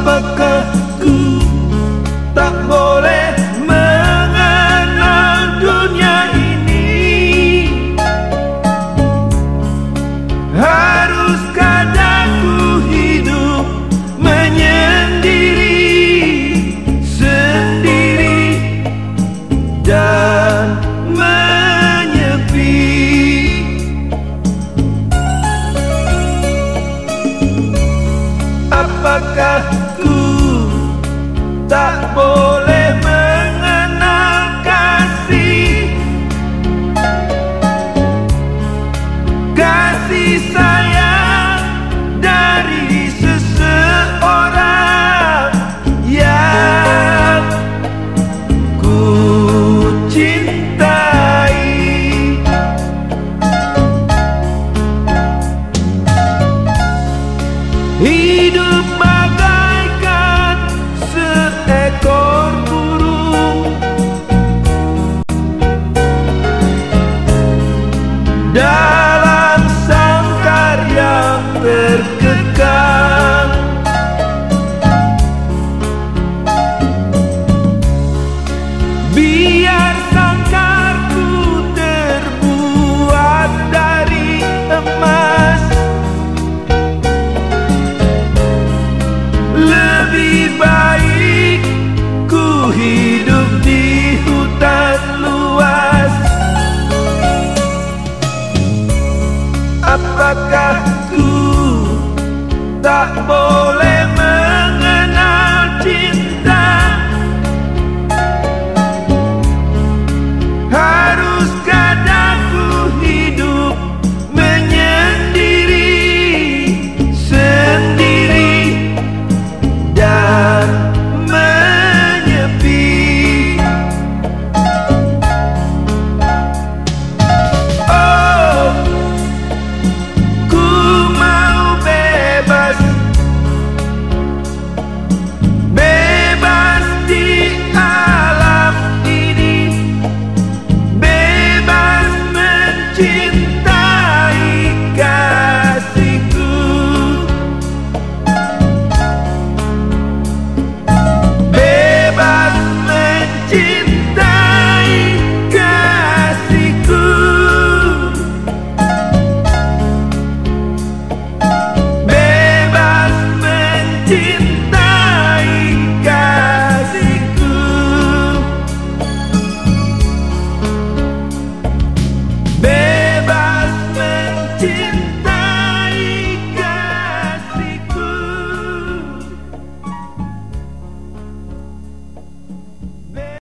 Apakah Dapatkah ku tak boleh chido.